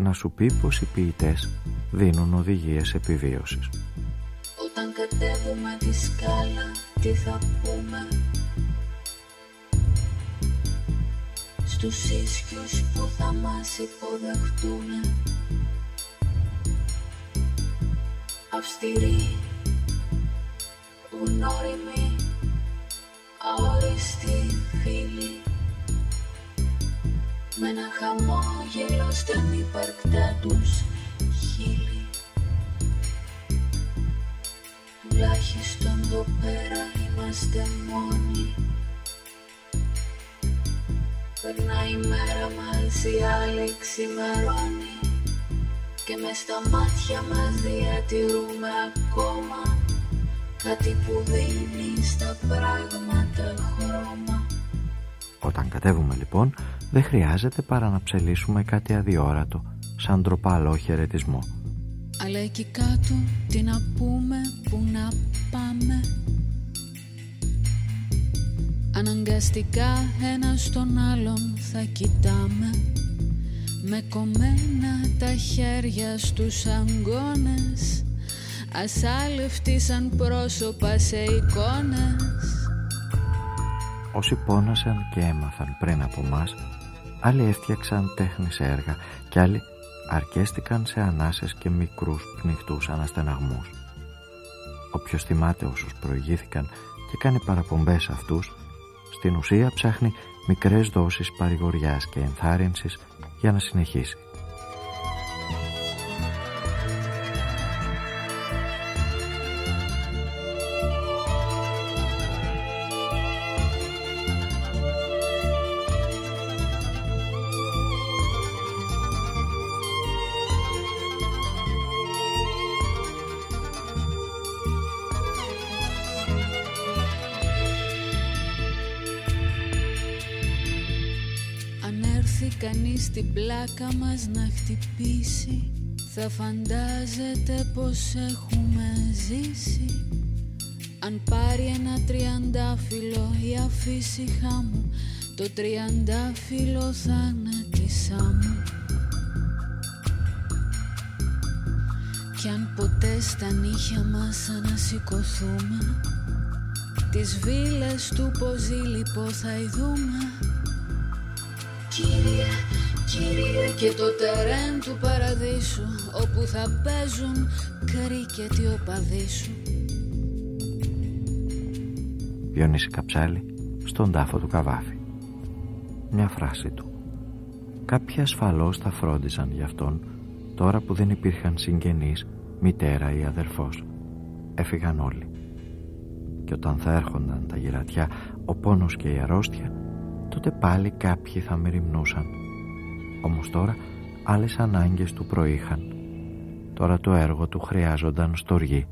να σου πει πως οι ποιητές δίνουν οδηγίες επιβίωσης. Όταν κατέβουμε τη σκάλα, τι θα πούμε; Στους ίσιους που θα μας υποδεχτούν Αυστηροί, γνώριμοι, αόριστοι φίλοι με ένα χαμόγελο στα ανύπαρκτά τους χείλη. Τουλάχιστον εδώ πέρα είμαστε μόνοι. Περνάει η μέρα μας, η άλλη ξημερώνει. Και μες στα μάτια μας διατηρούμε ακόμα. Κάτι που δίνει στα πράγματα χρώμα Όταν κατέβουμε λοιπόν δεν χρειάζεται παρά να ψελίσουμε κάτι αδιόρατο, σαν τροπαλό χαιρετισμό. Αλλά εκεί κάτω τι να πούμε, που να πάμε; Αναγκαστικά ένα στον άλλον θα κοιτάμε Με κομμένα τα χέρια στους αγκώνες Ασάλευτοι σαν πρόσωπα σε εικόνες Όσοι πόνασαν και έμαθαν πριν από μας Άλλοι έφτιαξαν τέχνη σε έργα και άλλοι αρκέστηκαν σε ανάσες και μικρούς πνιχτούς αναστεναγμούς. Όποιος θυμάται όσους προηγήθηκαν και κάνει παραπομπές αυτούς, στην ουσία ψάχνει μικρές δόσεις παρηγοριάς και ενθάρρυνσης για να συνεχίσει. Στην πλάκα μας να χτυπήσει. Θα φαντάζεται πως έχουμε ζήσει. Αν πάρει ένα τριαντάφυλλο ή αφήσει χάμου Το τριαντάφυλλο θα είναι της άμμου Κι αν ποτέ στα νύχια μας ανασηκωθούμε Τις βίλες του Ποζίλιππο θα ειδούμε. Κύριε, κύριε και το τερέν του παραδείσου Όπου θα παίζουν κρίκετ οι οπαδοί σου. Διονύση Καψάλη στον τάφο του Καβάφη Μια φράση του. Κάποιοι ασφαλώς θα φρόντιζαν γι' αυτόν Τώρα που δεν υπήρχαν συγγενείς, μητέρα ή αδερφός. Έφυγαν όλοι. Και όταν θα έρχονταν τα γυρατιά Ο πόνος και η αρρώστια τότε πάλι κάποιοι θα μεριμνούσαν. Όμως τώρα άλλες ανάγκες του προήχαν. Τώρα το έργο του χρειάζονταν στοργή.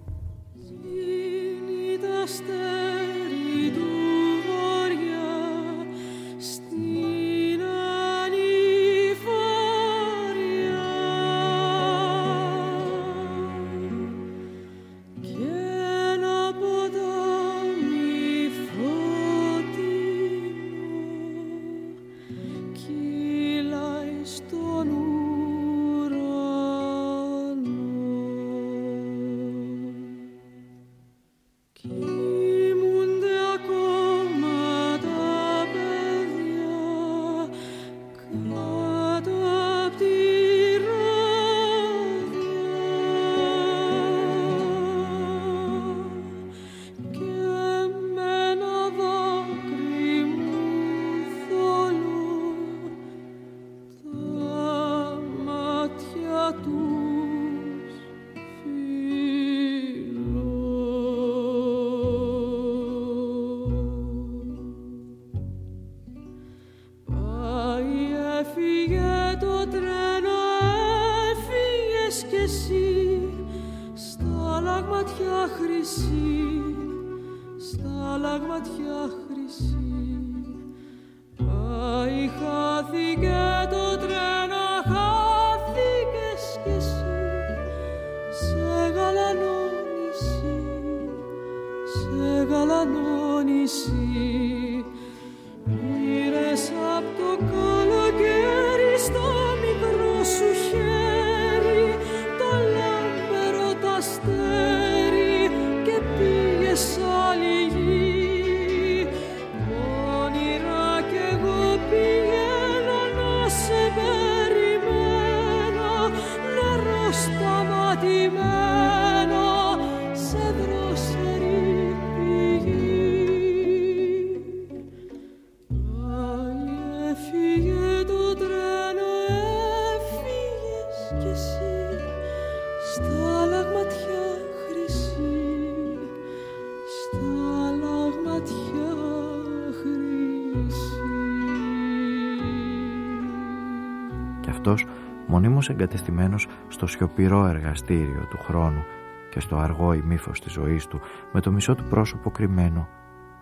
Μονίμως εγκατεστημένος στο σιωπηρό εργαστήριο του χρόνου και στο αργό ημίφος της ζωής του με το μισό του πρόσωπο κρυμμένο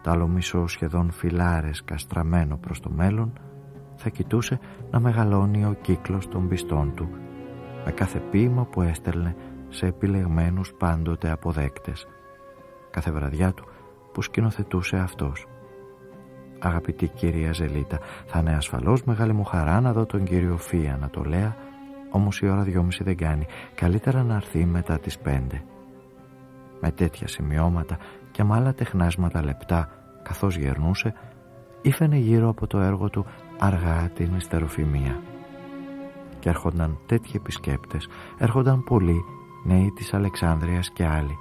το άλλο μισό σχεδόν φυλάρες καστραμένο προς το μέλλον θα κοιτούσε να μεγαλώνει ο κύκλος των πιστών του με κάθε ποίημα που έστελνε σε επιλεγμένους πάντοτε αποδέκτες. Κάθε βραδιά του που σκηνοθετούσε αυτός. Αγαπητή κυρία Ζελίτα, θα είναι ασφαλώς μεγάλη μου χαρά να δω τον κύριο Φία να το λέω όμως η ώρα δυόμιση δεν κάνει. Καλύτερα να έρθει μετά τις πέντε. Με τέτοια σημειώματα και με άλλα τεχνάσματα λεπτά καθώς γερνούσε ήφαινε γύρω από το έργο του αργά την ιστεροφημία. Και έρχονταν τέτοιοι επισκέπτες, έρχονταν πολλοί νέοι της Αλεξάνδρειας και άλλοι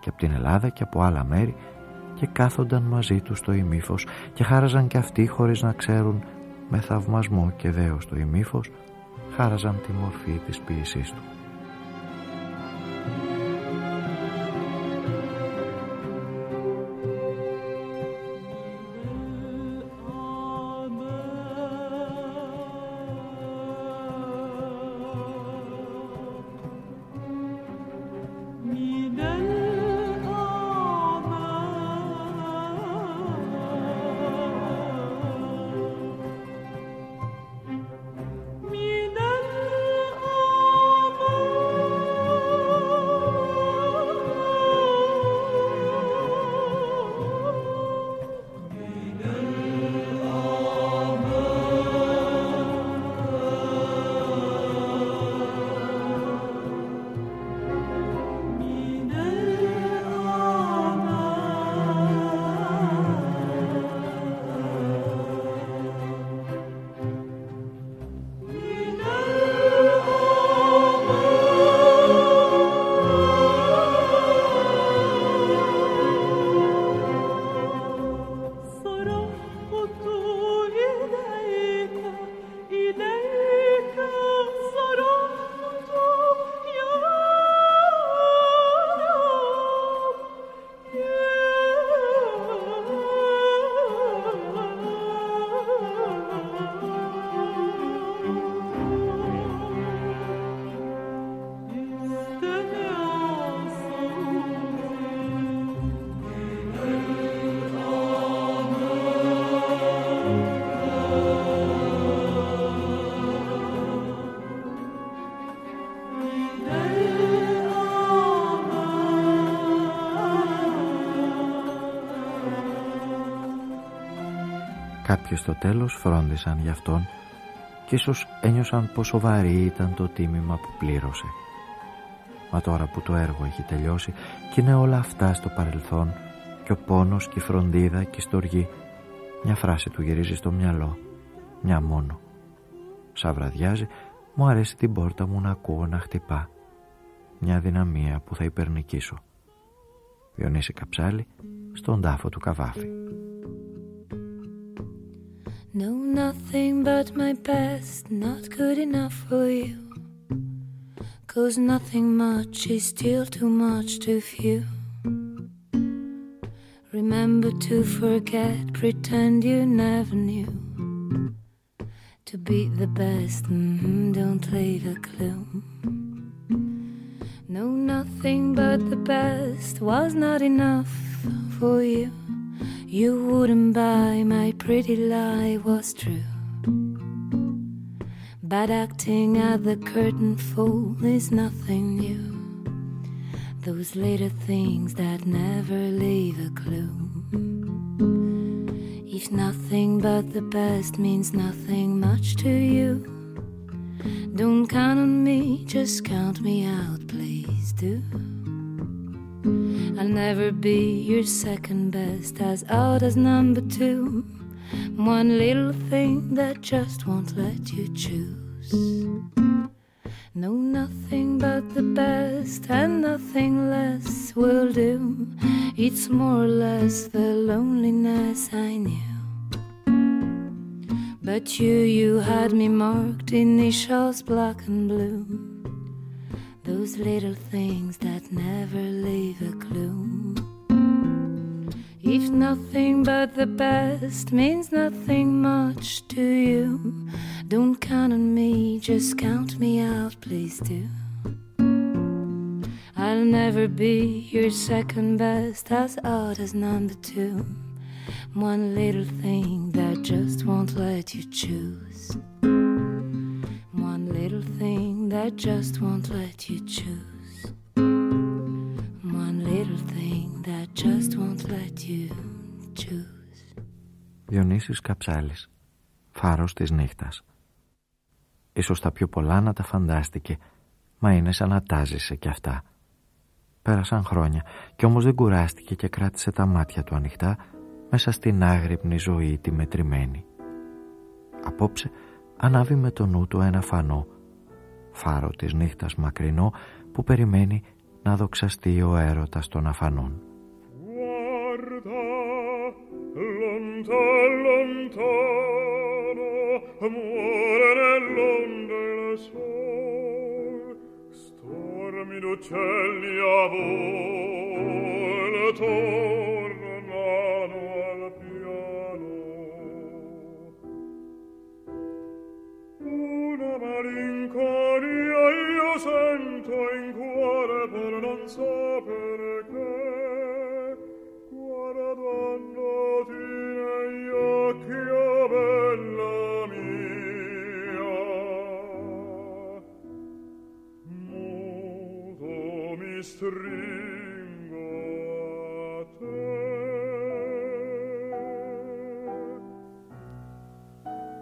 και από την Ελλάδα και από άλλα μέρη και κάθονταν μαζί τους στο ημίφος και χάραζαν και αυτοί χωρίς να ξέρουν με θαυμασμό και δέος το ημίφος χάραζαν τη μορφή της ποίησής του. Και στο τέλος φρόντισαν γι' αυτόν και ίσως ένιωσαν πόσο βαρύ ήταν το τίμημα που πλήρωσε. Μα τώρα που το έργο έχει τελειώσει και είναι όλα αυτά στο παρελθόν και ο πόνος και η φροντίδα και η στοργή μια φράση του γυρίζει στο μυαλό, μια μόνο. Σαν βραδιάζει μου αρέσει την πόρτα μου να ακούω να χτυπά. Μια δυναμία που θα υπερνικήσω. Διονύση Καψάλη στον τάφο του Καβάφη. Nothing but my best, not good enough for you. Cause nothing much is still too much to few. Remember to forget, pretend you never knew. To be the best, mm don't leave a clue. No, nothing but the best was not enough for you. You wouldn't buy my pretty lie was true. Bad acting at the curtain fall is nothing new. Those later things that never leave a clue. If nothing but the best means nothing much to you, don't count on me, just count me out, please do. I'll never be your second best, as odd as number two. One little thing that just won't let you choose. Know nothing but the best and nothing less will do. It's more or less the loneliness I knew. But you, you had me marked initials black and blue. Those little things that never leave a clue. If nothing but the best means nothing much to you, don't count on me, just count me out, please do. I'll never be your second best, as odd as number two. One little thing that just won't let you choose. One little thing that just won't let you choose. One little thing that just won't let you choose. Διονύσης Καψάλης Φάρος της νύχτας Ίσως τα πιο πολλά να τα φαντάστηκε Μα είναι σαν να τάζησε κι αυτά Πέρασαν χρόνια Κι όμως δεν κουράστηκε και κράτησε τα μάτια του ανοιχτά Μέσα στην άγρυπνη ζωή τη μετρημένη Απόψε ανάβει με το νου του ένα φανό Φάρο της νύχτας μακρινό Που περιμένει να δοξαστεί ο έρωτας των αφανών. Lontano muore nell'onde il sol. Stormi d'uccelli a volo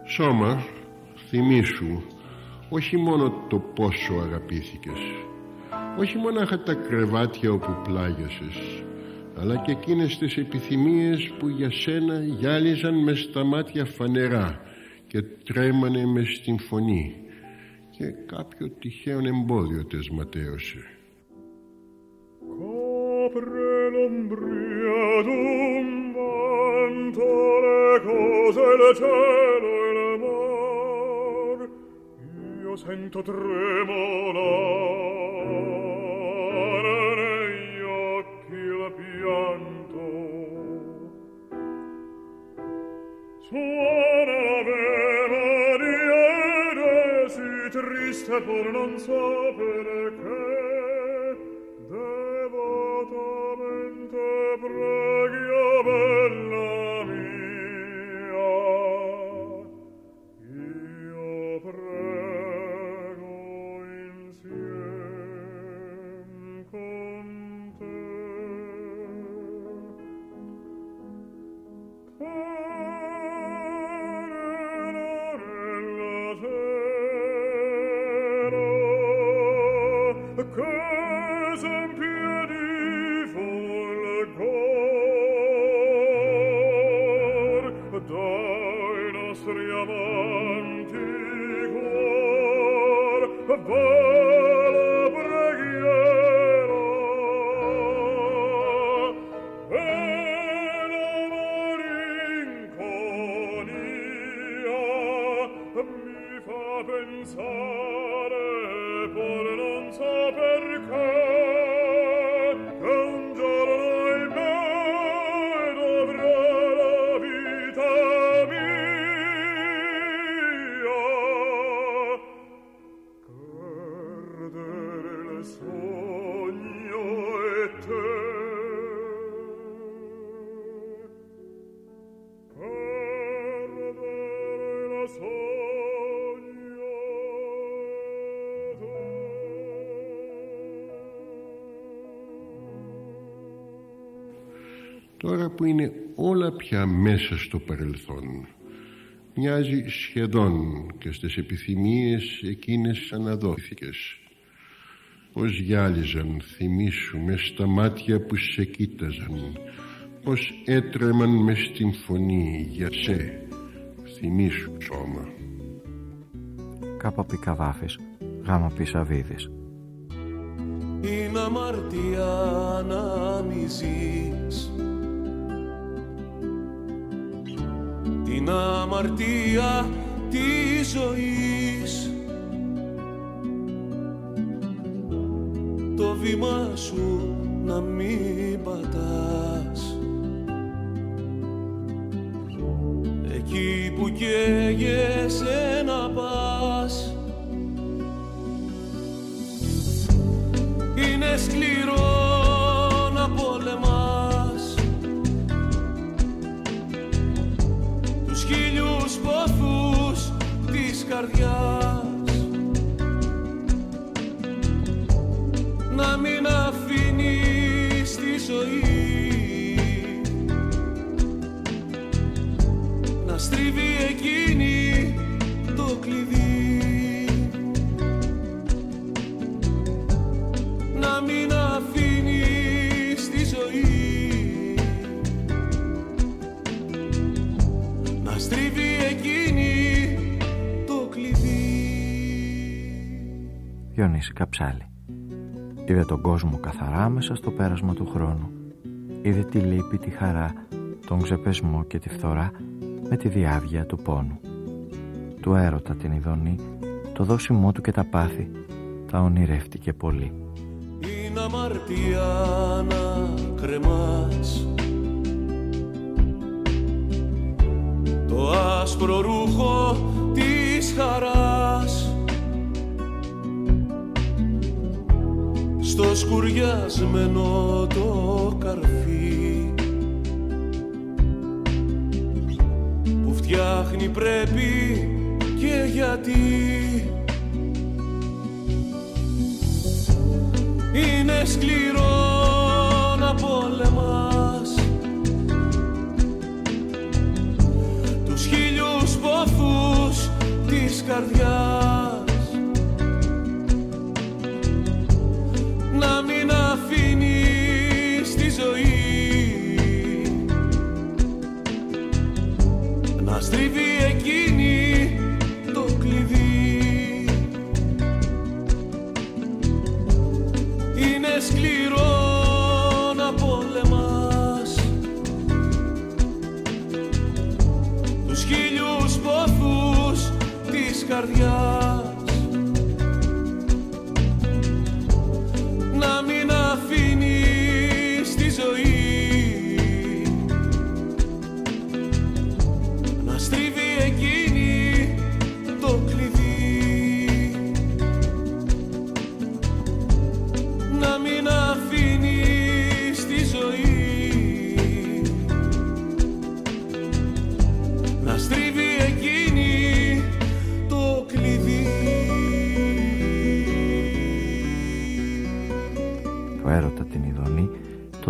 Σώμα, θυμήσου, όχι μόνο το πόσο αγαπήθηκες, όχι μονάχα τα κρεβάτια όπου πλάγιασες, αλλά και εκείνες τις επιθυμίες που για σένα γυάλιζαν μες στα μάτια φανερά και τρέμανε μες στην φωνή και κάποιο τυχαίο εμπόδιο τες ματέωσε. Copre l'ombria Suona l'Ave Maria, ed esi triste pur non sapere che που είναι όλα πια μέσα στο παρελθόν. Μοιάζει σχεδόν και στις επιθυμίες εκείνες αναδόθηκες. Πως γυάλιζαν θυμίσου με στα μάτια που σε κοίταζαν. Πως έτρεμαν μες στην φωνή για σε θυμίσου σώμα. Κάπα Πικαβάφης Γάμα Πισαβίδης. Είναι αμαρτία να μη αμαρτία της ζωής. Το βήμα σου να μην πατάς Διονύση Καψάλη. Είδε τον κόσμο καθαρά μέσα στο πέρασμα του χρόνου. Είδε τη λύπη, τη χαρά, τον ξεπεσμό και τη φθορά με τη διάβγεια του πόνου. Του έρωτα την ειδονή, το δόσιμό του και τα πάθη τα ονειρεύτηκε πολύ. Είναι αμαρτία να κρεμάς. Το άσπρο ρούχο της χαράς Στο σκουριασμένο το καρφί Που φτιάχνει πρέπει και γιατί. Είναι σκληρό να πολεμάς τους χίλιους ποθούς της καρδιάς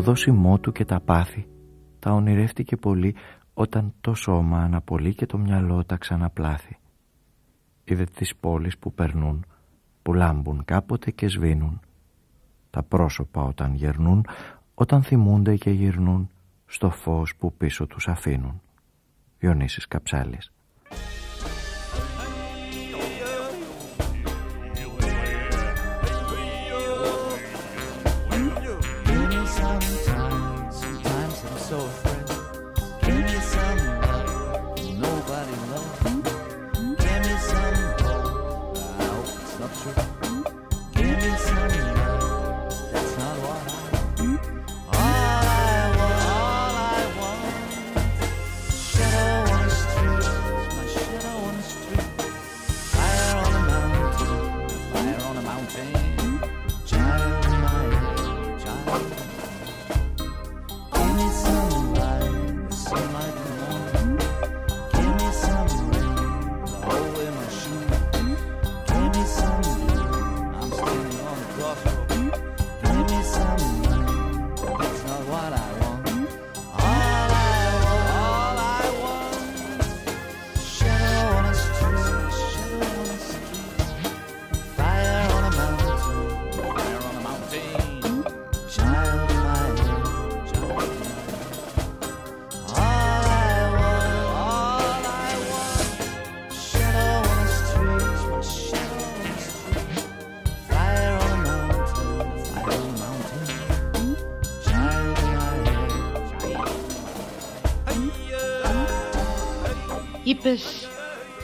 το δόσιμό του και τα πάθη τα ονειρεύτηκε πολύ όταν το σώμα αναπολύει και το μυαλό τα ξαναπλάθει. Είδε τις πόλεις που περνούν, που λάμπουν κάποτε και σβήνουν. Τα πρόσωπα όταν γερνούν, όταν θυμούνται και γυρνούν στο φως που πίσω τους αφήνουν. Διονύσης Καψάλης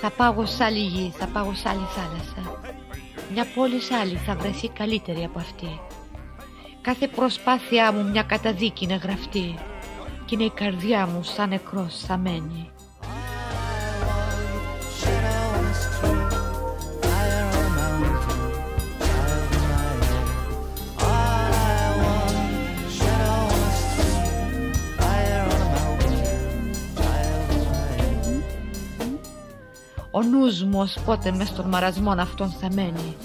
θα πάω σ' άλλη γη, θα πάω σ' άλλη θάλασσα. Μια πόλη σ' άλλη θα βρεθεί καλύτερη από αυτή. Κάθε προσπάθειά μου μια καταδίκη να γραφτεί. Κι είναι η καρδιά μου σαν νεκρός θα μένει νους μου ως πότε μες στον μαρασμό αυτόν θα μένει.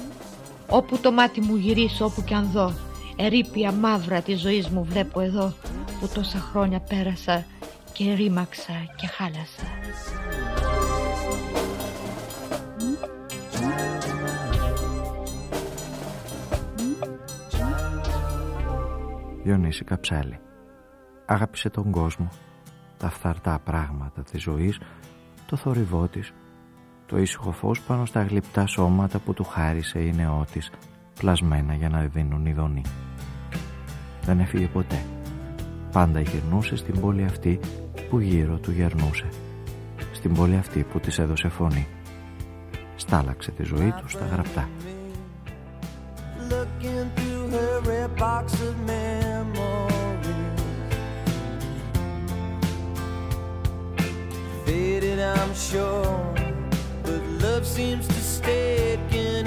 Όπου το μάτι μου γυρίσω όπου κι αν δω Ερήπια μαύρα της ζωής μου βλέπω εδώ Που τόσα χρόνια πέρασα και ρήμαξα και χάλασα. Διονύση Καψάλη Αγάπησε τον κόσμο Τα φθαρτά πράγματα της ζωής Το θορυβό της το ήσυχο φως πάνω στα γλυπτά σώματα που του χάρισε η νεότης πλασμένα για να δίνουν ειδονή. Δεν έφυγε ποτέ. Πάντα γυρνούσε στην πόλη αυτή που γύρω του γερνούσε. Στην πόλη αυτή που της έδωσε φωνή. Στάλαξε τη ζωή του στα γραπτά. I'm sure love seems to stick in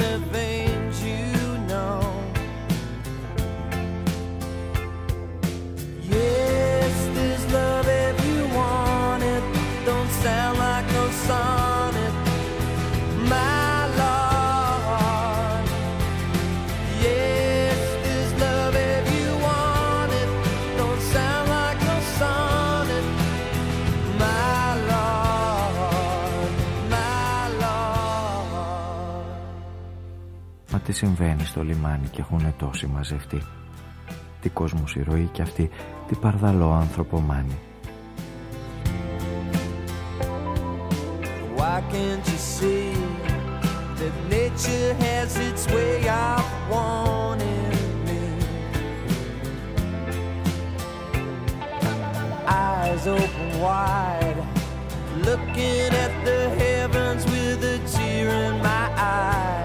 τι συμβαίνει στο λιμάνι και έχουν τόσοι μαζευτεί. Τι κόσμος ηρωή και αυτή τι παρδαλό ανθρωπομάνη. Why can't you see that nature has its way of wanting me? Eyes open wide, looking at the heavens with a tear in my eye.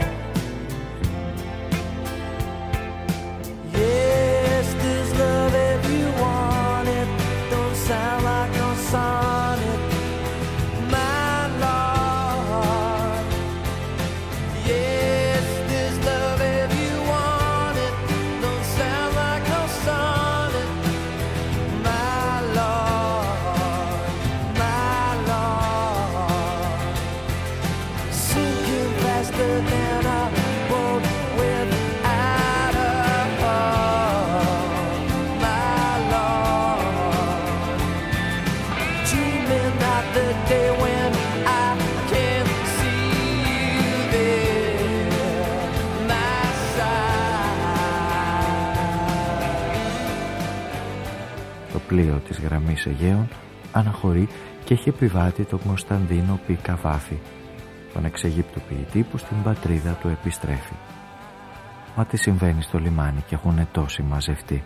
Της γραμμής Αιγαίων αναχωρεί και έχει επιβάτη τον Κωνσταντίνο Π. Καβάφη, τον εξαιγύπτου ποιητή που στην πατρίδα του επιστρέφει. Μα τι συμβαίνει στο λιμάνι και έχουν τόσοι μαζευτεί;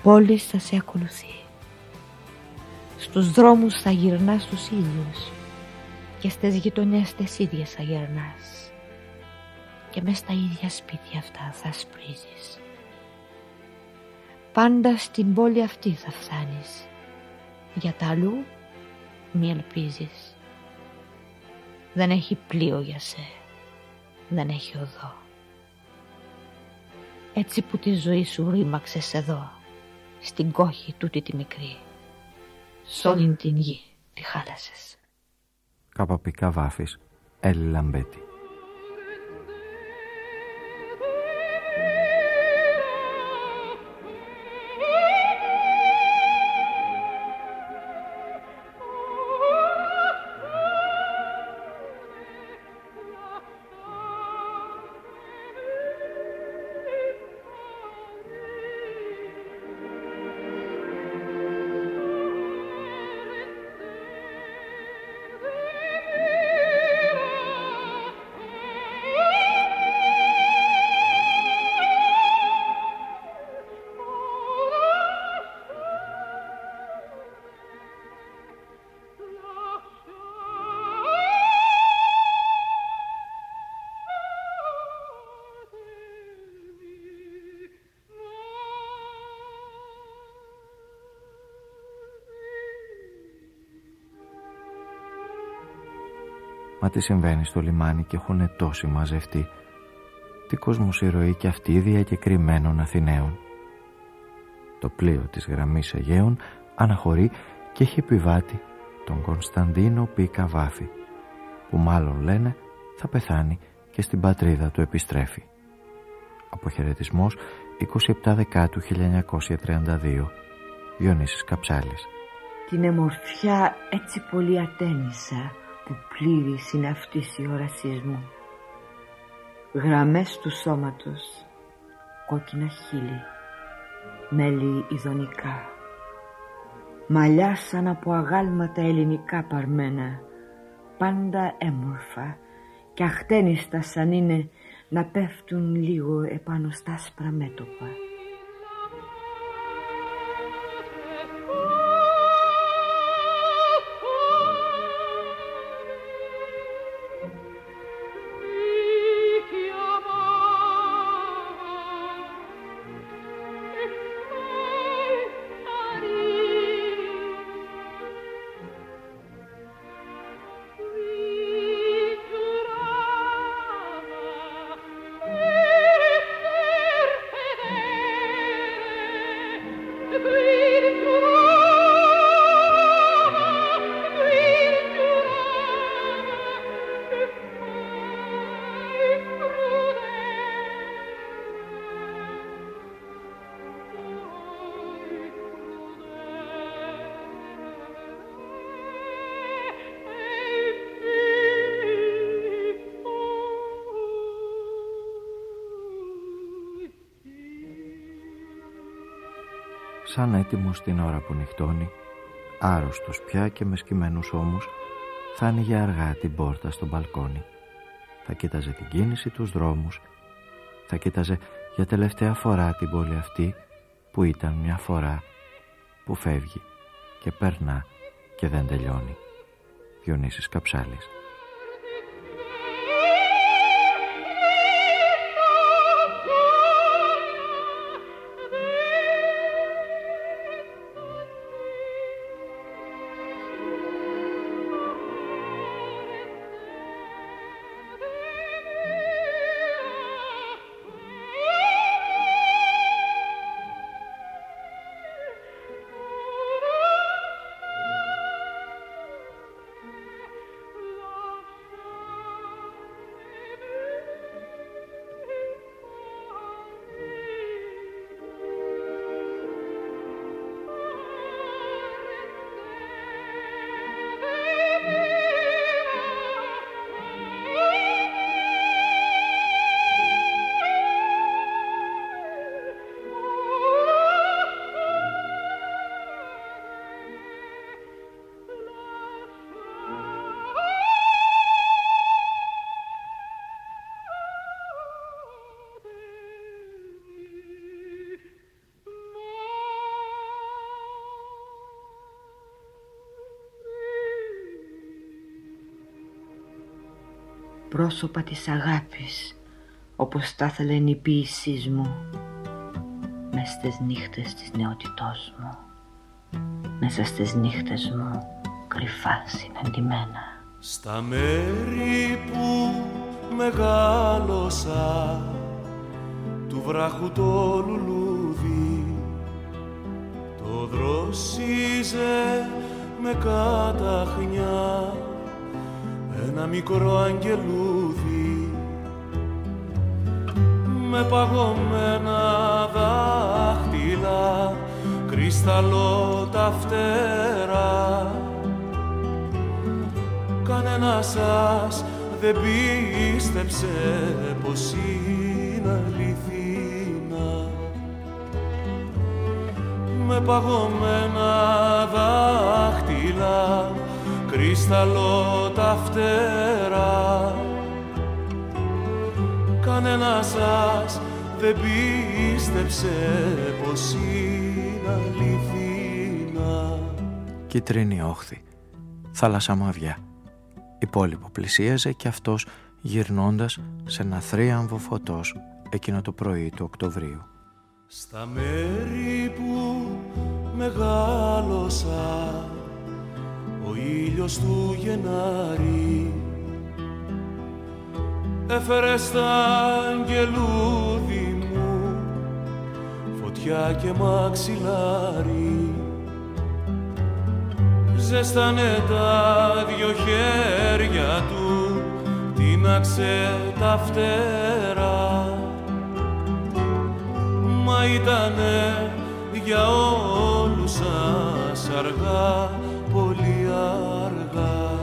Η πόλη θα σε ακολουθεί Στους δρόμους θα γυρνάς τους ίδιους Και στις γειτονιές τις ίδιες θα γυρνάς Και μες στα ίδια σπίτια αυτά θα σπρίζεις Πάντα στην πόλη αυτή θα φτάνεις. Για τα αλλού μη ελπίζεις. Δεν έχει πλοίο για σε. Δεν έχει οδό. Έτσι που τη ζωή σου ρήμαξες εδώ, στην κόχη τούτη τη μικρή. Σ' όλη την γη τη χάλασες. Καπαπικά βάφης, Έλλη Λαμπέτη. Τι συμβαίνει στο λιμάνι και έχουν τόσοι μαζευτεί. Τι κοσμοσυρωή και αυτή διακεκριμένων Αθηναίων. Το πλοίο της γραμμής Αιγαίων αναχωρεί και έχει επιβάτη τον Κωνσταντίνο Πίκα Βάφη που μάλλον λένε θα πεθάνει και στην πατρίδα του επιστρέφει. Αποχαιρετισμός 27 Δεκάτου 1932 Διονύσης Καψάλης Την εμορφιά έτσι πολύ ατένισα που πλήρης είναι αυτής η όρασής μου. Γραμμές του σώματος, κόκκινα χείλη, μέλη ειδονικά, μαλλιά σαν από αγάλματα ελληνικά παρμένα, πάντα έμορφα και αχτένιστα σαν είναι να πέφτουν λίγο επάνω στα άσπρα μέτωπα. Σαν έτοιμος την ώρα που νυχτώνει, άρρωστος πια και με σκυμμένους ώμους, θα άνοιγε αργά την πόρτα στο μπαλκόνι. Θα κοίταζε την κίνηση, τους δρόμους, θα κοίταζε για τελευταία φορά την πόλη αυτή που ήταν μια φορά που φεύγει και περνά και δεν τελειώνει. Διονύσης Καψάλης πρόσωπα της αγάπης όπως τα ήθελε η ποίησή μου Μες στις νύχτες της νεότητός μου Μέσα στις νύχτες μου κρυφά συναντημένα Στα μέρη που μεγάλωσα του βράχου το λουλούδι το δρόσιζε με καταχνιά ένα μικρό αγγελούδι με παγωμένα δάχτυλα κρυσταλλό τα φτερά. Κανένα σας δεν πίστεψε πως είναι αληθίνα με παγωμένα δάχτυλα κρυσταλλό τα φτερά κανένας σας δεν πίστεψε πως είναι αληθίνα Κίτρινη όχθη, θάλασσα μαυριά. Η πόλη που πλησίαζε και αυτός γυρνώντας σε ένα θρίαμβο φωτός εκείνο το πρωί του Οκτωβρίου. Στα μέρη που μεγάλωσα ο ήλιος του Γενάρη έφερε στα αγγελούδι μου φωτιά και μαξιλάρι. Ζέστανε τα δυο χέρια του τίναξε τα φτερά. Μα ήτανε για όλους σας αργά, πολύ αργά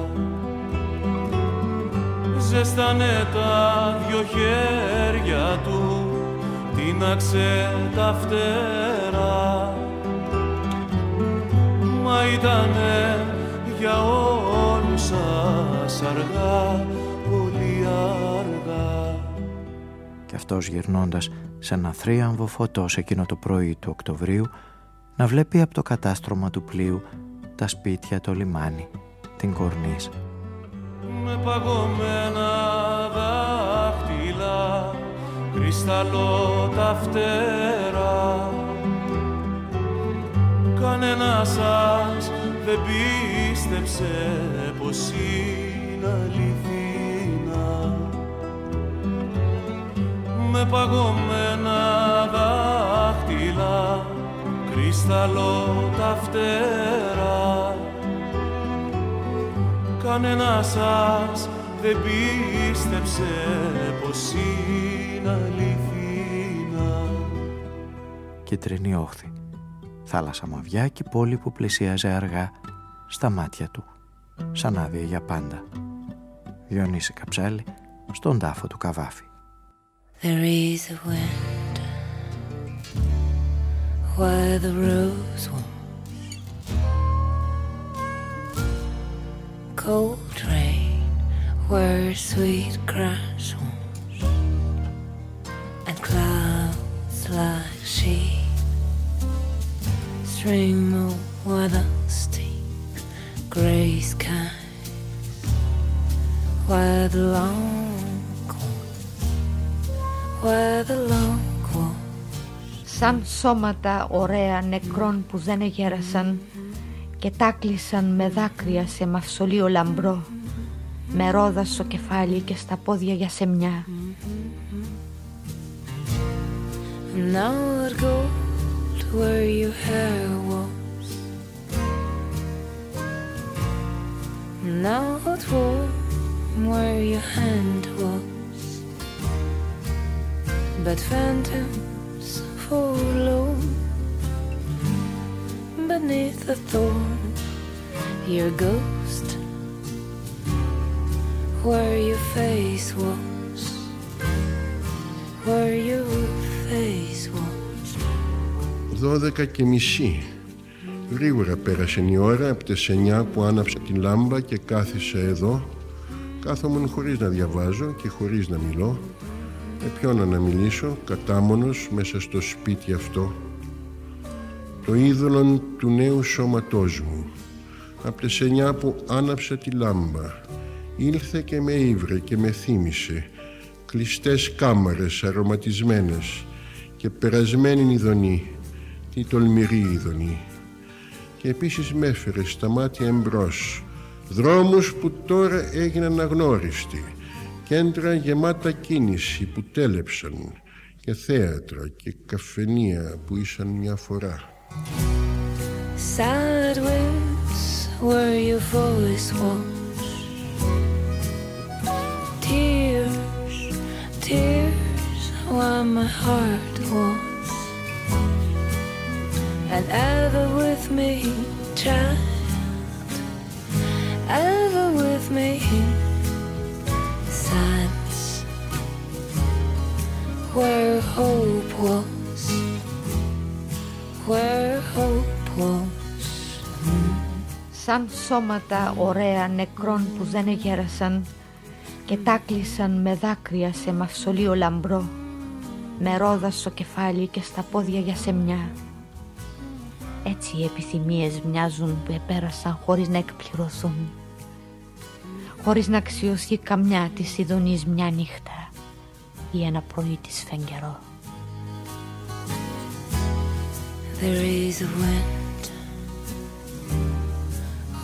ζέστανε τα δυο χέρια του τίναξε τα φτερά μα ήτανε για όλους σας αργά, πολύ αργά. Και αυτός γυρνώντας σε ένα θρίαμβο φωτός εκείνο το πρωί του Οκτωβρίου να βλέπει από το κατάστρωμα του πλοίου τα σπίτια, το λιμάνι, την κορνής. Με παγωμένα δάχτυλα κρυσταλλό τα φτερά κανένας σας δεν πίστεψε πως είναι αληθίνα με παγωμένα κρυσταλλό τα φτερά κανένας σας δεν πίστεψε πως είναι αληθίνα Κίτρινη όχθη, θάλασσα μαυριά και πόλη που πλησίαζε αργά στα μάτια του, σαν άδεια για πάντα. Διονύση Καψάλη, στον τάφο του Καβάφη. There is a wind where the rose was. Cold rain where sweet grass was. And clouds like sheep stream over the steep gray skies where the long where the long Σαν σώματα ωραία νεκρών που δεν εγέρασαν και τάκλισαν με δάκρυα σε μαυσολείο λαμπρό με ρόδα στο κεφάλι και στα πόδια για σεμιά. Now it gold where your hair was. Now it warm where your hand was. But phantoms follow beneath the thorn. Your ghost where your face was. Where your face was. Δώδεκα και μισή. Γρήγορα πέρασε η ώρα από τις 9 που άναψα την λάμπα και κάθισα εδώ. Κάθομουν χωρίς να διαβάζω και χωρίς να μιλώ. Με ποιον να μιλήσω, κατάμονος μέσα στο σπίτι αυτό. Το είδωλον του νέου σώματός μου. Από τις 9 που άναψα τη λάμπα. Ήλθε και με ήβρε και με θύμισε. Κλειστές κάμαρες αρωματισμένες και περασμένη ειδονή, τη τολμηρή ειδονή. Και επίσης με έφερε στα μάτια εμπρός, δρόμους που τώρα έγιναν αγνώριστοι, κέντρα γεμάτα κίνηση που τέλεψαν και θέατρα και καφενεία που ήσαν μια φορά. Sad where your voice was Tears, tears where my heart was And ever with me, child Ever with me Where hope was. Where hope was. Σαν σώματα ωραία νεκρών που δεν εγέρασαν και τα κλείσαν με δάκρυα σε μαυσολείο λαμπρό με ρόδα στο κεφάλι και στα πόδια για σεμιά. Έτσι οι επιθυμίες μοιάζουν που επέρασαν χωρίς να εκπληρωθούν. Χωρίς να αξιωθεί καμιά της ειδονής μια νύχτα ή ένα πρωί της φεγγερό. There is a wind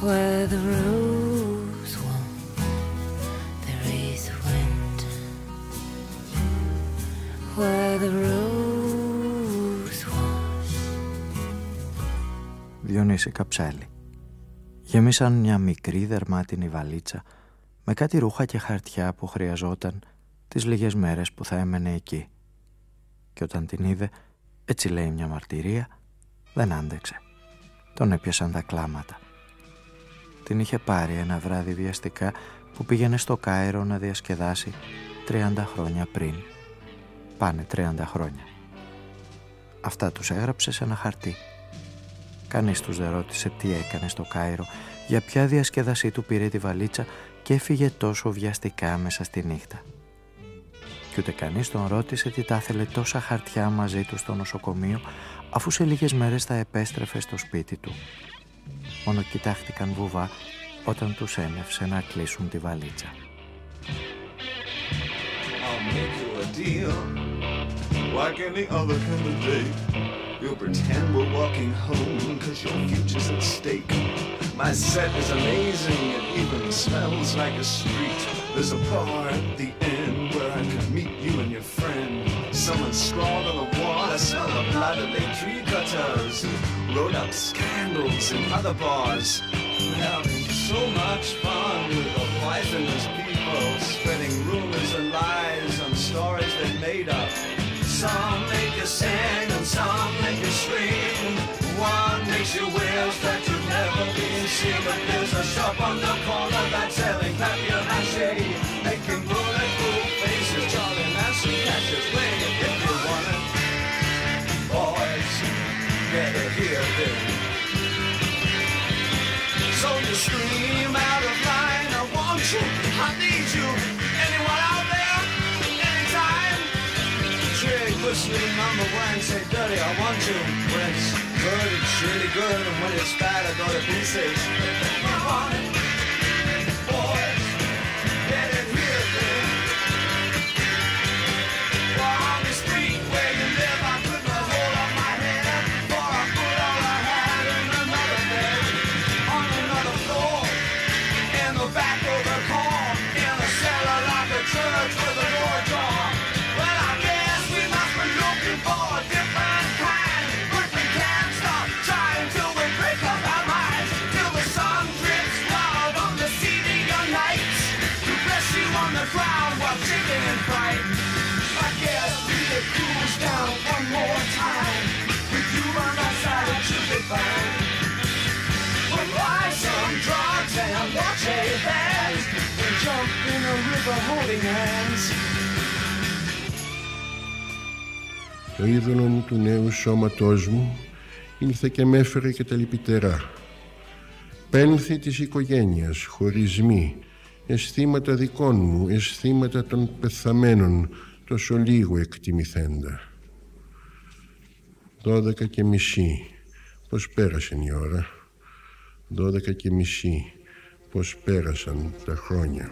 where the rose won't. There is a wind where the rose won't. Διονύση Καψάλη. Γέμισαν μια μικρή δερμάτινη βαλίτσα με κάτι ρούχα και χαρτιά που χρειαζόταν τις λίγες μέρες που θα έμενε εκεί. Και όταν την είδε, έτσι λέει μια μαρτυρία, δεν άντεξε. Τον έπιασαν τα κλάματα την είχε πάρει ένα βράδυ βιαστικά που πήγαινε στο Κάιρο να διασκεδάσει 30 χρόνια πριν. Πάνε 30 χρόνια. Αυτά τους έγραψε σε ένα χαρτί. Κανείς τους δεν ρώτησε τι έκανε στο Κάιρο, για ποια διασκεδασή του πήρε τη βαλίτσα και έφυγε τόσο βιαστικά μέσα στη νύχτα. Κι ούτε κανείς τον ρώτησε τι τα ήθελε τόσα χαρτιά μαζί του στο νοσοκομείο αφού σε λίγες μέρες θα επέστρεφε στο σπίτι του. Μόνο κοιτάχτηκαν βουβά όταν τους ένευσε να κλείσουν τη βαλίτσα. I'll make you a deal Like any other kind of day. You'll pretend we're walking home Cause your future's at stake. My set is amazing It even smells like a street. There's a bar at the end Someone scrawled on the wall I smell the blood of their tree cutters wrote up scandals in other bars. Having so much fun with the poisonous people, spreading rumors and lies on stories they made up. Some make you sing and some make you scream. One makes you wish that you've never been seen, but there's a shop on the corner that's selling papier mache, I want you, I need you. Anyone out there? Anytime? Say dirty, I want you. Good, it's really good, and when it's bad, I go to pieces. I want it. Το είδωλο μου του νέου σώματός μου ήλθε και με έφερε και τα λυπητερά. Πένθη της οικογένειας, χωρισμοί, αισθήματα δικών μου, αισθήματα των πεθαμένων, τόσο λίγο εκτιμηθέντα. Δώδεκα και μισή, πώς πέρασε η ώρα; Δώδεκα και μισή, πώς πέρασαν τα χρόνια;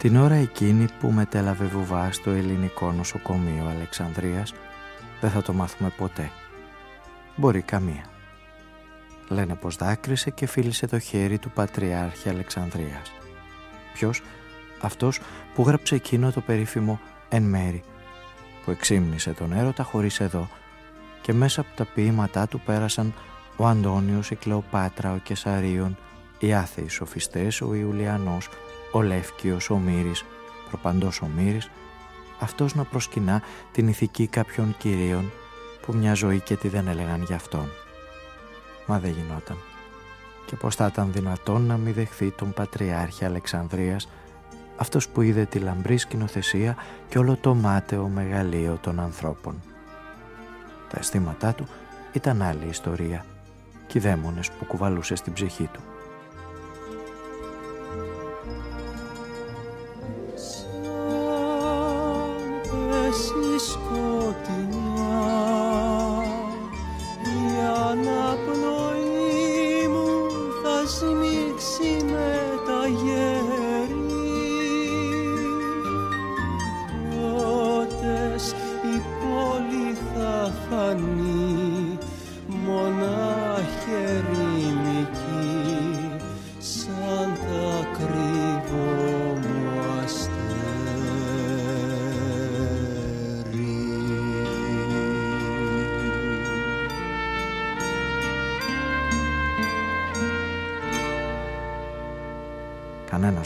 την ώρα εκείνη που μετέλαβε βουβά στο ελληνικό νοσοκομείο Αλεξανδρίας δεν θα το μάθουμε ποτέ. Μπορεί καμία. Λένε πως δάκρυσε και φίλησε το χέρι του Πατριάρχη Αλεξανδρίας. Ποιος; Αυτός που γράψε εκείνο το περίφημο «Εν μέρη» που εξήμνησε τον έρωτα χωρίς εδώ και μέσα από τα ποίηματά του πέρασαν ο Αντώνιος, η Κλεοπάτρα, ο Κεσαρίων, οι άθεοι σοφιστές, ο Ιουλιανός, ο Λεύκιος, ο Μύρης, προπαντός ο Μύρης, αυτός να προσκυνά την ηθική κάποιων κυρίων που μια ζωή και τι δεν έλεγαν για αυτόν. Μα δεν γινόταν. Και πώς θα ήταν δυνατόν να μην δεχθεί τον Πατριάρχη Αλεξανδρίας, αυτός που είδε τη λαμπρή σκηνοθεσία και όλο το μάταιο μεγαλείο των ανθρώπων. Τα αισθήματά του ήταν άλλη ιστορία και οι δαίμονες που κουβαλούσε στην ψυχή του.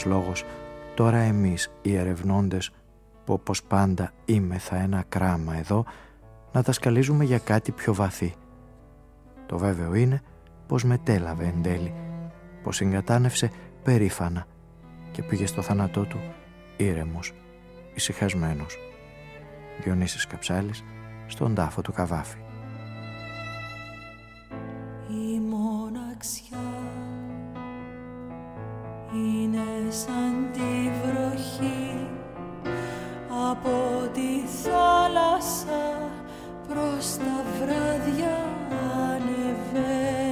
Λόγος, τώρα εμείς οι ερευνώντες που όπως πάντα είμεθα ένα κράμα εδώ, να τα σκαλίζουμε για κάτι πιο βαθύ. Το βέβαιο είναι πως μετέλαβε εν τέλει, πως συγκατάνευσε περήφανα και πήγε στο θάνατό του ήρεμος, ησυχασμένος. Διονύσης Καψάλης, στον τάφο του Καβάφη. Η μοναξιά είναι σαν τη βροχή από τη θάλασσα προς τα βράδια ανεβαίνει.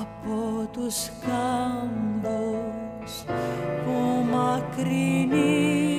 Από τους κάμπους που μακρινή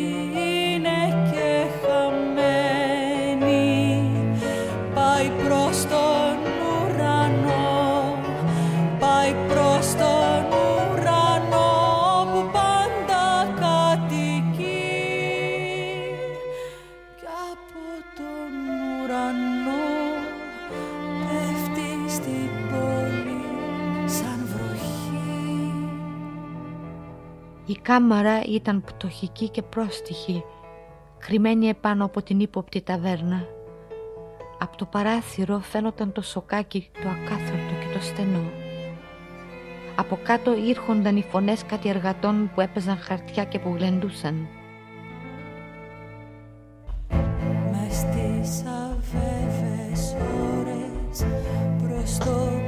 κάμαρα ήταν πτωχική και πρόστιχη, κρυμμένη επάνω από την ύποπτη ταβέρνα. Από το παράθυρο φαίνονταν το σοκάκι το ακάθαρτο και το στενό. Από κάτω ήρχονταν οι φωνές κάτι εργατών που έπαιζαν χαρτιά και που γλεντούσαν. Μες στις αβέβαιες ώρες προς το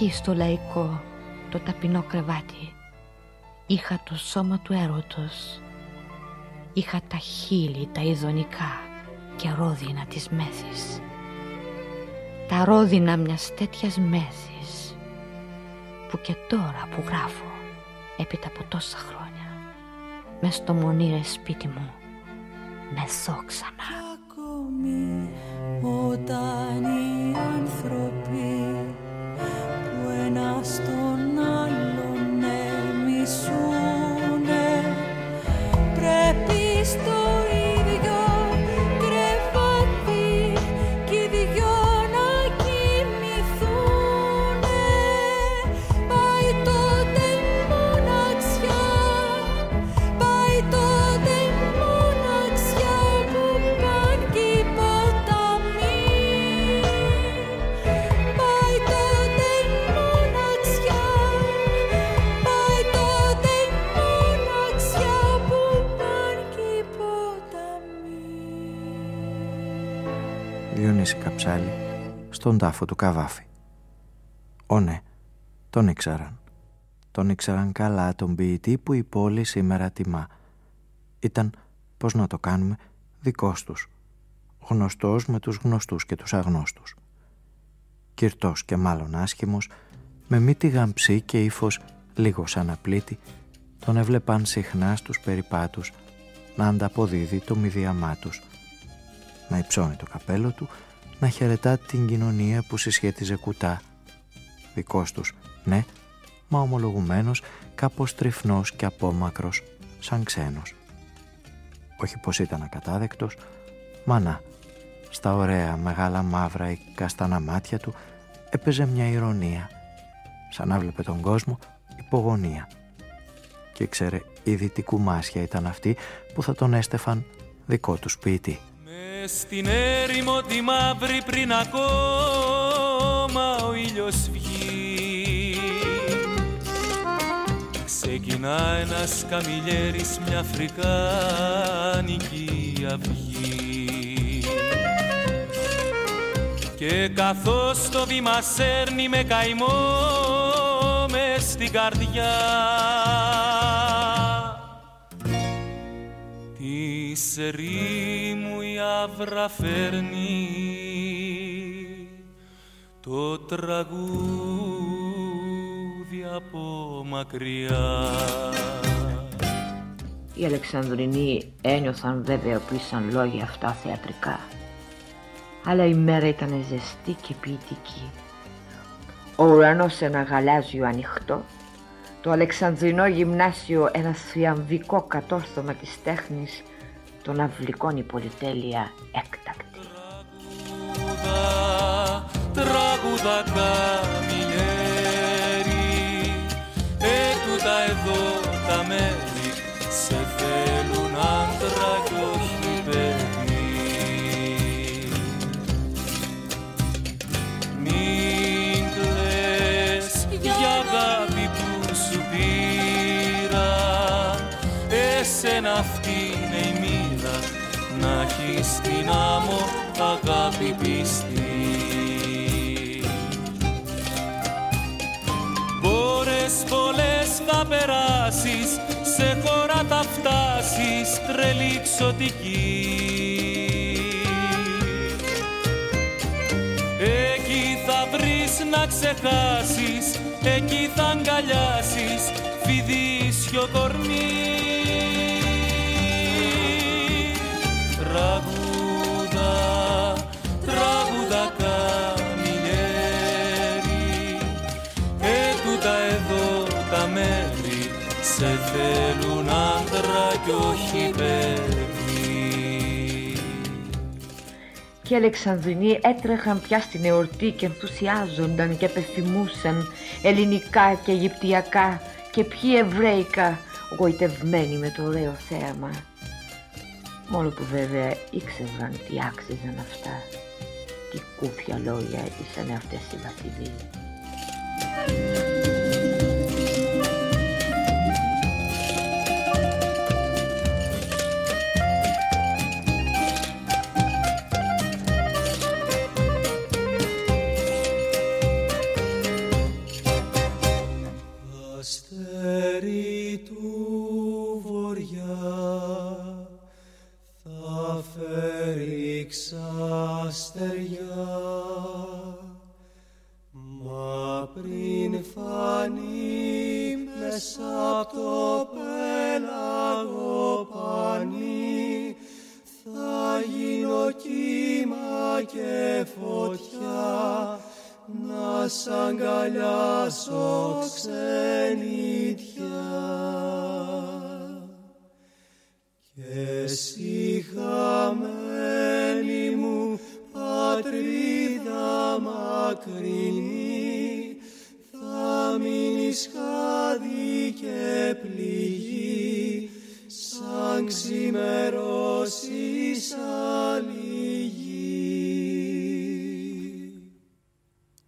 εκεί στο λαϊκό το ταπεινό κρεβάτι είχα το σώμα του έρωτος. Είχα τα χείλη τα ειδονικά και ρόδινα της μέθης. Τα ρόδινα μιας τέτοιας μέθης που και τώρα που γράφω έπειτα από τόσα χρόνια μες στο μονήρε σπίτι μου με δω ξανά στον τάφο του Καβάφη. Ω ναι, τον ήξεραν. Τον ήξεραν καλά τον ποιητή που η πόλη σήμερα τιμά. Ήταν, πώς να το κάνουμε, δικός τους. Γνωστός με τους γνωστούς και τους αγνώστους. Κυρτός και μάλλον άσχημος, με μύτη γαμψή και ύφος λίγος σαν απλήτη, τον έβλεπαν συχνά στους περιπάτους να ανταποδίδει το μηδιαμά τους να υψώνει το καπέλο του, να χαιρετά την κοινωνία που συσχέτιζε κουτά. Δικός τους, ναι, μα ομολογουμένος κάπως τριφνός και απόμακρος, σαν ξένος. Όχι πως ήταν ακατάδεκτος, μα να, στα ωραία μεγάλα μαύρα ή καστανά μάτια του έπαιζε μια ηρωνία, σαν να βλέπε τον κόσμο υπογωνία. Και ξέρε, ήδη τι κουμάσια ήταν αυτοί που θα τον έστεφαν δικό τους σπίτι. Μες στην έρημο τη μαύρη πριν ακόμα ο ήλιος βγει. Ξεκινά ένας καμιλιέρης μια φρικάνικη αυγή. Και καθώς το βήμα σέρνει με καημό μες στην καρδιά Της ρήμου η άβρα φέρνει το τραγούδι από μακριά. Οι Αλεξανδρινοί ένιωθαν βέβαια που ήσαν λόγια αυτά θεατρικά. Αλλά η μέρα ήταν ζεστή και ποιητική. Ο ουρανός ένα γαλάζιο ανοιχτό, το Αλεξανδρινό γυμνάσιο ένα θριαμβικό κατόρθωμα της τέχνης, των αυλικών η πολυτέλεια έκτακτη. Τραγουδά καμιλιέρι Έτουτα εδώ τα μέρη Σε θέλουν άντρα Εσένα αυτή είναι η μοίρα Να έχεις την άμμο αγάπη πιστή Μπόρες πολλές θα περάσεις Σε χώρα θα φτάσεις Τρελή ξωτική. Εκεί θα βρεις να ξεχάσεις Εκεί θα αγκαλιάσεις Φιδίσιο κορμί Τραγούδα, τραγούδα καμιλιέρι Έτουτα εδώ τα μέρη Σε θέλουν άντρα κι όχι παιδί Και οι Αλεξανδρινοί έτρεχαν πια στην εορτή και ενθουσιάζονταν και επιθυμούσαν ελληνικά και αιγυπτιακά και ποιοι εβραίικα γοητευμένοι με το ωραίο θέαμα. Μόνο που βέβαια ήξεραν τι άξιζαν αυτά. Τι κούφια λόγια ήσαν αυτές οι βαθυβοί.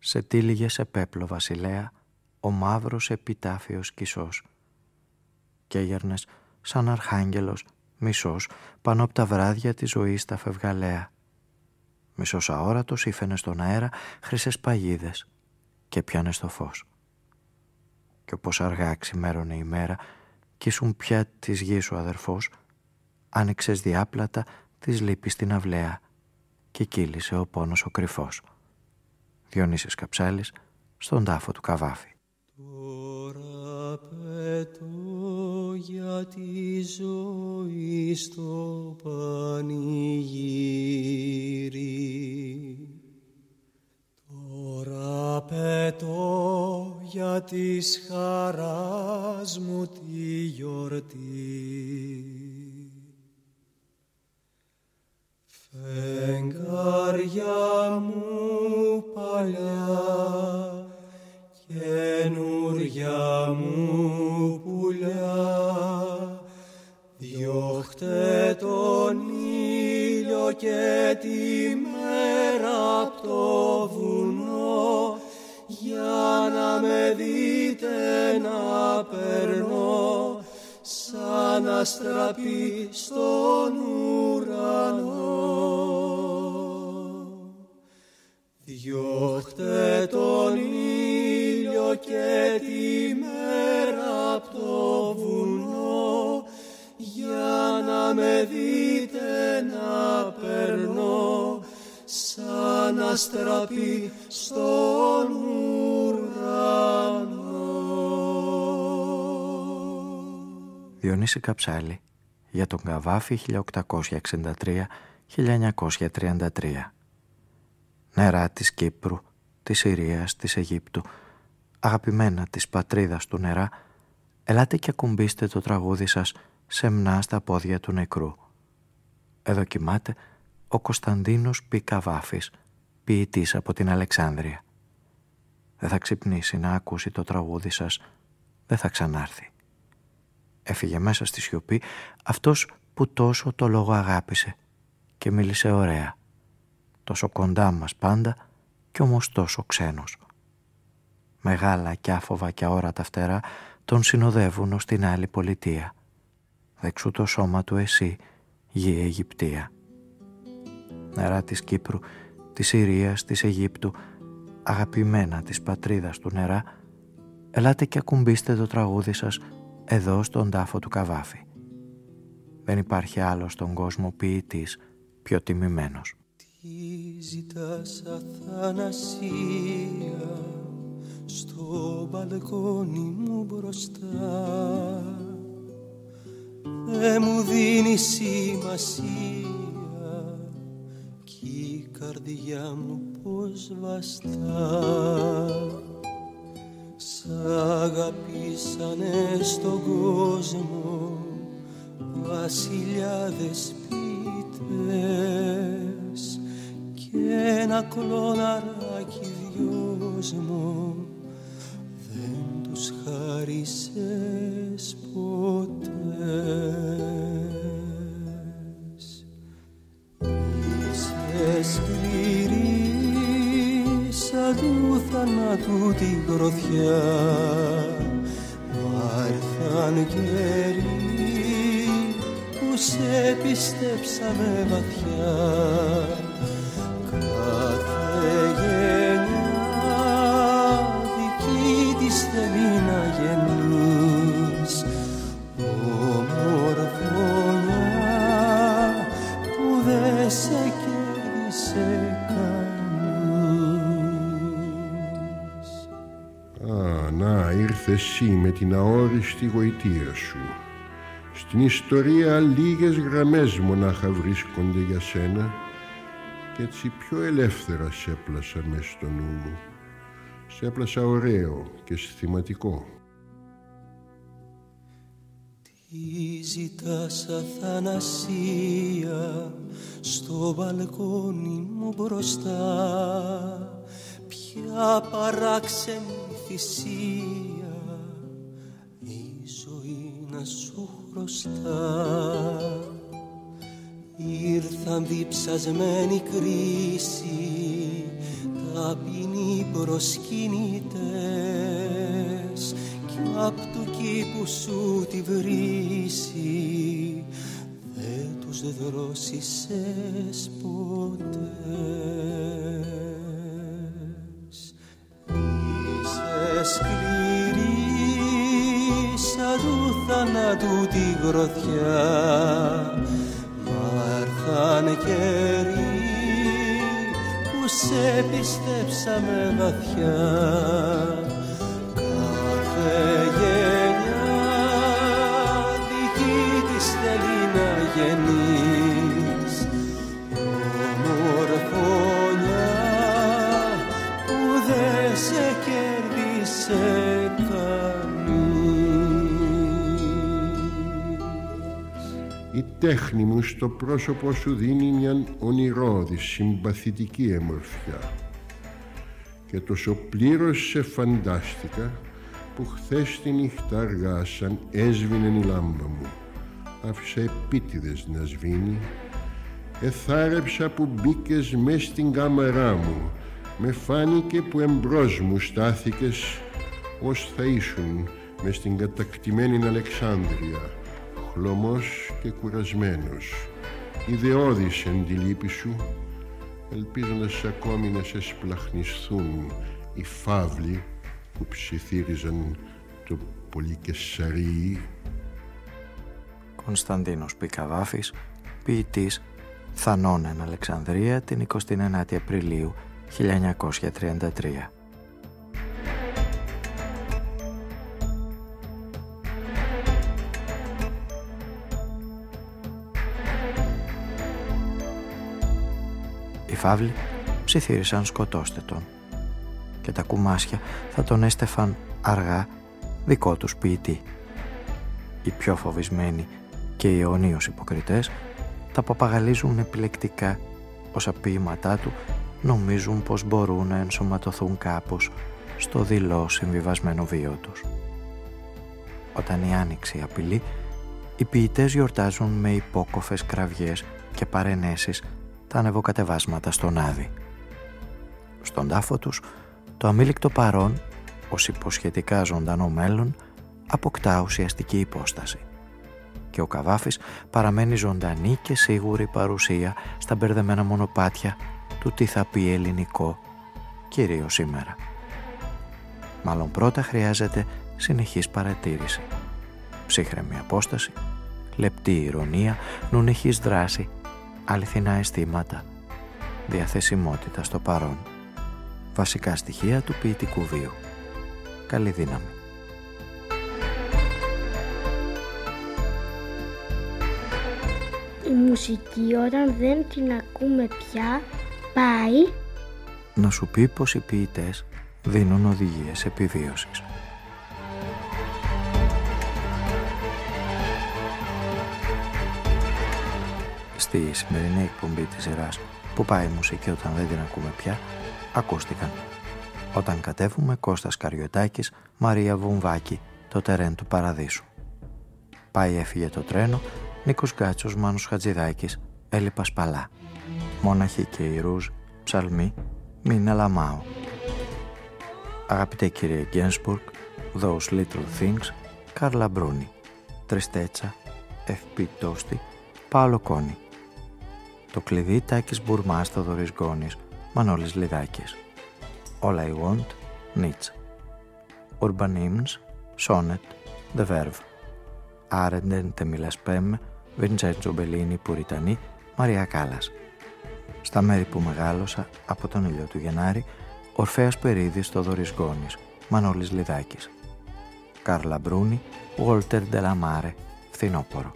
Σε τύλιγε σε πέπλο βασιλέα ο μαύρος επιτάφιος κισός και έγερνες σαν αρχάγγελος μισός πάνω από τα βράδια της ζωής τα φευγαλαία. Μισός αόρατος ήφαινε στον αέρα χρυσές παγίδες και πιάνε στο φως. Και όπως αργά ξημέρωνε η μέρα κι ήσουν πια της γης ο αδερφός, άνοιξες διάπλατα της λύπης στην αυλαία και κύλησε ο πόνος ο κρυφός. Διονύσης Καψάλης στον τάφο του Καβάφη. Τώρα πετώ για τη ζωή στο πανηγύρι. Τώρα πετώ για της χαράς μου τη γιορτή. Περνώ σαν αστραπή στον ουρανό. Διώχτε τον ήλιο και τη μέρα απ' το βουνό για να με δείτε να περνώ σαν αστραπή στον ουρανό. Διονύση Καψάλη για τον Καβάφη 1863-1933 Νερά της Κύπρου, της Συρίας, της Αιγύπτου Αγαπημένα της πατρίδας του νερά Ελάτε και ακουμπήστε το τραγούδι σας σεμνά στα πόδια του νεκρού Εδώ κοιμάται ο Κωνσταντίνος Π. Καβάφης ποιητής από την Αλεξάνδρεια Δεν θα ξυπνήσει να ακούσει το τραγούδι σας Δεν θα ξανάρθει Έφυγε μέσα στη σιωπή αυτός που τόσο το λόγο αγάπησε και μίλησε ωραία. Τόσο κοντά μας πάντα κι όμως τόσο ξένος. Μεγάλα κι άφοβα κι αόρατα φτερά τον συνοδεύουν ως την άλλη πολιτεία. Δεξού το σώμα του εσύ, γη Αιγυπτία. Νερά της Κύπρου, της Συρίας, της Αιγύπτου, αγαπημένα της πατρίδας του νερά, ελάτε και ακουμπήστε το τραγούδι σας εδώ στον τάφο του Καβάφη. Δεν υπάρχει άλλο στον κόσμο ποιητής πιο τιμημένος. Τι ζητάς αθανασία στο μπαλκόνι μου μπροστά. Δε μου δίνει σημασία κι η καρδιά μου πως βαστά. Σ' αγαπήσανε στον κόσμο βασιλιάδες ποιητές και ένα κλωναράκι δυος μου δεν τους χάρισες ποτέ. Είσαι σκληρή σαν του θανάτου την γροθιά Μα ήρθαν καιροί που σε πιστέψαμε βαθιά εσύ με την αόριστη γοητεία σου. Στην ιστορία λίγες γραμμές μονάχα βρίσκονται για σένα και έτσι πιο ελεύθερα σε έπλασα μες στο νου μου. Σε έπλασα ωραίο και συστηματικό. Τι ζητάς αθανασία στο μπαλκόνι μου μπροστά; Ποια παράξενη θυσία η ζωή να σου χρωστά; Ήρθαν διψασμένη κρίση ταπεινοί προσκυνητές κι απ' του κήπου σου τη βρύση δεν τους δρόσισες ποτές. Είσαι σκληρή σαν του θανάτου τη γροθιά μα έρθανε καιροί που σε πιστέψαμε βαθιά τέχνη μου στο πρόσωπο σου δίνει μια ονειρόδη, συμπαθητική εμορφιά. Και τόσο πλήρως σε φαντάστηκα που χθες τη νύχτα αργά σαν έσβηνε η λάμπα μου. Άφησα επίτηδες να σβήνει. Εθάρεψα που μπήκες μες στην κάμαρά μου. Με φάνηκε που εμπρός μου στάθηκες ως θα ήσουν μες στην κατακτημένη Αλεξάνδρεια χλωμός και κουρασμένος ιδεώδης εν τη λύπη σου ελπίζοντας ακόμη να σε σπλαχνιστούν οι φαύλοι που ψιθύριζαν το πολυκεσσαρί Κωνσταντίνος Πικαβάφης, ποιητής Θανών εν Αλεξανδρία την 29η Απριλίου 1933. Οι φαύλοι ψιθύρισαν σκοτώστε τον και τα κουμάσια θα τον έστεφαν αργά δικό τους ποιητή. Οι πιο φοβισμένοι και οι αιωνίως υποκριτές τα παπαγαλίζουν επιλεκτικά όσα ποίηματά του νομίζουν πως μπορούν να ενσωματωθούν κάπως στο δειλό συμβιβασμένο βίο τους. Όταν η άνοιξη απειλεί, οι ποιητές γιορτάζουν με υπόκοφες κραυγές και παρενέσεις τα ανεβοκατεβάσματα στον Άδη. Στον τάφο τους, το αμήλικτο παρόν, ως υποσχετικά ζωντανό μέλλον, αποκτά ουσιαστική υπόσταση. Και ο Καβάφης παραμένει ζωντανή και σίγουρη παρουσία στα μπερδεμένα μονοπάτια του τι θα πει ελληνικό, κυρίως σήμερα. Μάλλον πρώτα χρειάζεται συνεχής παρατήρηση. Ψύχρεμη απόσταση, λεπτή ηρωνία, νουνεχής δράση, αληθινά αισθήματα, διαθεσιμότητα στο παρόν. Βασικά στοιχεία του ποιητικού βίου. Καλή δύναμη. Η μουσική όταν δεν την ακούμε πια πάει Να σου πει πως οι ποιητές δίνουν οδηγίες επιβίωσης. Στη σημερινή εκπομπή της σειράς που πάει η μουσική όταν δεν την ακούμε πια, ακούστηκαν. Όταν κατέβουμε Κώστας Καριωτάκης, Μαρία Βουμβάκη, το τερέν του Παραδείσου. Πάει έφυγε το τρένο, Νίκος Γκάτσος, Μάνος Χατζηδάκης, Έλλη Πασπαλά. Μόναχοι και η Ρούζ, Ψαλμή, Μίνα Λαμάου. Αγαπητέ κύριε Γκένσπουργκ, Those Little Things, Κάρλα Μπρούνι, Τριστέτσα, FP Τόστι, Παύλο Κόνη. Το κλειδί Τάκης Μπουρμάς Θοδωρής Γκόνης, Μανώλης Λιδάκης. All I Want, Nietzsche. Urban Hymns, Sonnet, The Verve. Άρεντεν Τεμιλας Πέμ, Βιντζέντζο Μπελίνη Πουριτανή, Μαρία Κάλλας. Στα μέρη που μεγάλωσα από τον ήλιο του Γενάρη, Ορφέας Περίδης Θοδωρής Γκόνης, Μανώλης Λιδάκης. Κάρλα Μπρούνι, Walter Ντελαμάρε, Φθινόπορο.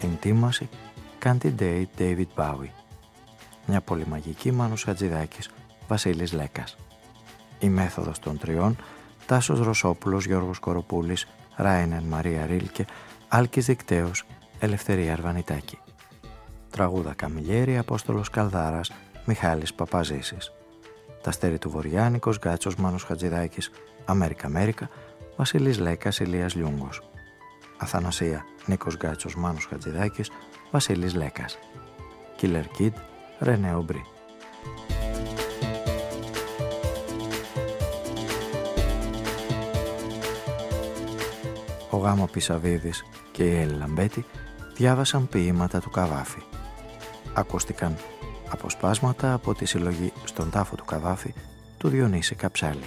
Εντύμαση, Candy Day, David Bowie. Μια πολυμαγική Μάνος Χατζηδάκης, Βασίλης Λέκας. Η μέθοδος των τριών, Τάσος Ρωσόπουλος, Γιώργος Κοροπούλης, Ράινεν Μαρία Ρίλκε, Άλκης Δικταίος, Ελευθερία Αρβανιτάκη. Τραγούδα Καμιλιέρη, Απόστολος Καλδάρας, Μιχάλης Παπαζήσης. Τα στέρι του Βοριά, Νίκος Γκάτσος, Μάνος Χατζηδάκης, Αμέρικα Αμέρικα, Βασίλης Λέκας, Ηλίας Λιούγκος. Αθανασία, Νίκος Γκάτσος, Μάνος Χατζηδάκης, Βασίλης Λέκας. Killer Kid, Ρενέ Ομπρί. Ο Γάμο Πισαβίδης και η Έλλη Λαμπέτη διάβασαν ποίηματα του Καβάφη. Ακούστηκαν αποσπάσματα από τη συλλογή «Στον τάφο του Καβάφη» του Διονύση Καψάλη.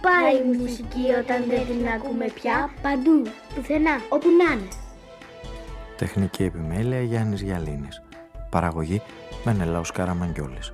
Πάει η μουσική όταν δεν την ακούμε πια; Παντού, πουθενά, όπου να είναι. Τεχνική επιμέλεια Γιάννης Γιαλίνης. Παραγωγή Μενελάους Καραμαγγιόλης.